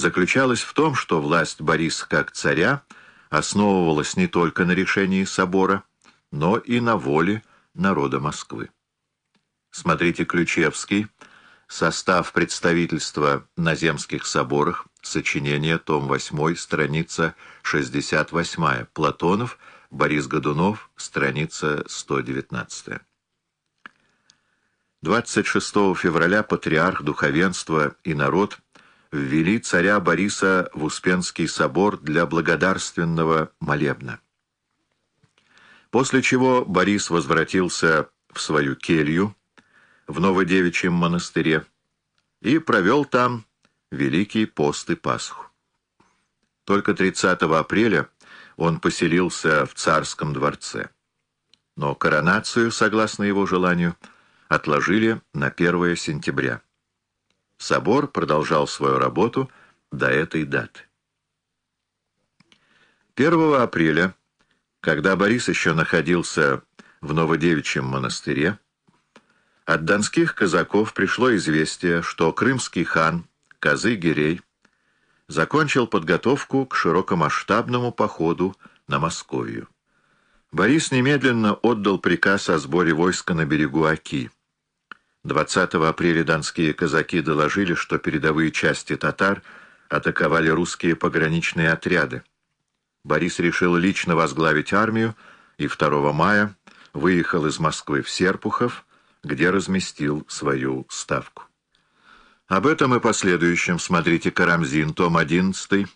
заключалась в том, что власть Бориса как царя основывалась не только на решении собора, но и на воле народа Москвы. Смотрите Ключевский, состав представительства на земских соборах, сочинение, том 8, страница 68, Платонов, Борис Годунов, страница 119. 26 февраля патриарх, духовенство и народ ввели царя Бориса в Успенский собор для благодарственного молебна. После чего Борис возвратился в свою келью в Новодевичьем монастыре и провел там Великий пост и Пасху. Только 30 апреля он поселился в царском дворце. Но коронацию, согласно его желанию, отложили на 1 сентября. Собор продолжал свою работу до этой даты. 1 апреля, когда Борис еще находился в Новодевичьем монастыре, от донских казаков пришло известие, что крымский хан Казы-Гирей закончил подготовку к широкомасштабному походу на Московию. Борис немедленно отдал приказ о сборе войска на берегу Оки. 20 апреля донские казаки доложили, что передовые части татар атаковали русские пограничные отряды. Борис решил лично возглавить армию и 2 мая выехал из Москвы в Серпухов, где разместил свою ставку. Об этом и последующем смотрите Карамзин, том 11,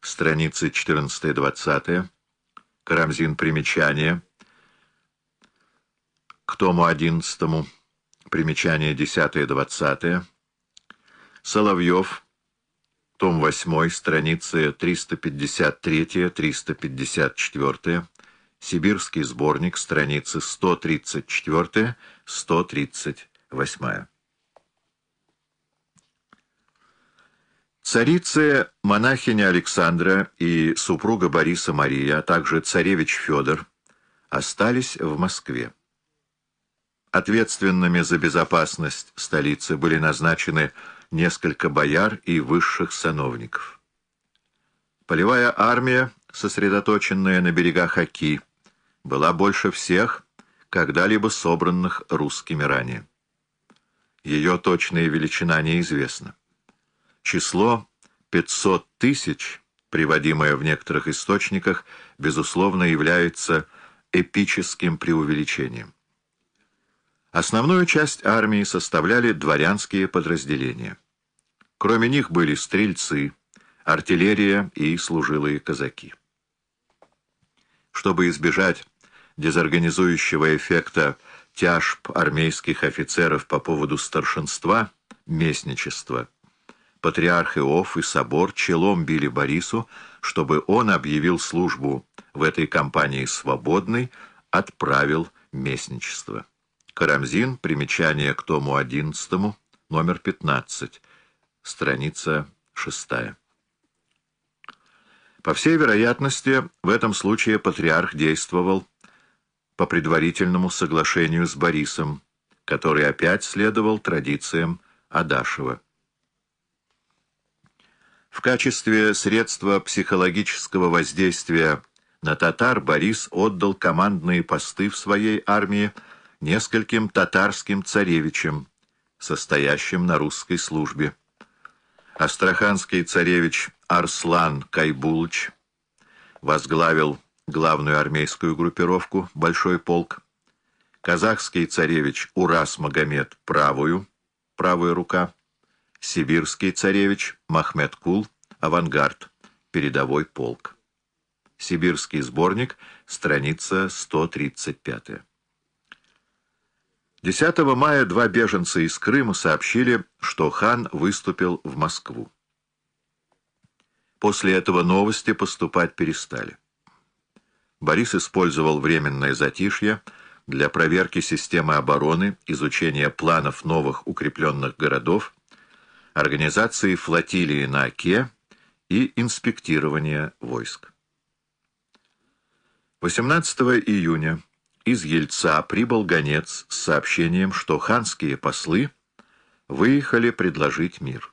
страницы 14-20, Карамзин, примечание, к тому 11 примечание 10-20, Соловьев, том 8, страницы 353-354, Сибирский сборник, страницы 134-138. Царицы, монахиня Александра и супруга Бориса Мария, а также царевич Федор остались в Москве. Ответственными за безопасность столицы были назначены несколько бояр и высших сановников. Полевая армия, сосредоточенная на берегах Оки, была больше всех, когда-либо собранных русскими ранее. Ее точная величина неизвестна. Число 500 тысяч, приводимое в некоторых источниках, безусловно является эпическим преувеличением. Основную часть армии составляли дворянские подразделения. Кроме них были стрельцы, артиллерия и служилые казаки. Чтобы избежать дезорганизующего эффекта тяжб армейских офицеров по поводу старшинства, местничества, патриарх Иов и собор челом били Борису, чтобы он объявил службу в этой кампании свободной, отправил местничество. Карамзин, примечание к тому 11, номер 15, страница 6. По всей вероятности, в этом случае патриарх действовал по предварительному соглашению с Борисом, который опять следовал традициям Адашева. В качестве средства психологического воздействия на татар Борис отдал командные посты в своей армии нескольким татарским царевичам, состоящим на русской службе. Астраханский царевич Арслан Кайбулыч возглавил главную армейскую группировку «Большой полк», казахский царевич Урас Магомед правую, правая рука, сибирский царевич Махмед Кул, авангард, передовой полк. Сибирский сборник, страница 135. 10 мая два беженца из Крыма сообщили, что хан выступил в Москву. После этого новости поступать перестали. Борис использовал временное затишье для проверки системы обороны, изучения планов новых укрепленных городов, организации флотилии на Оке и инспектирования войск. 18 июня из Ельца прибыл гонец с сообщением, что ханские послы выехали предложить мир.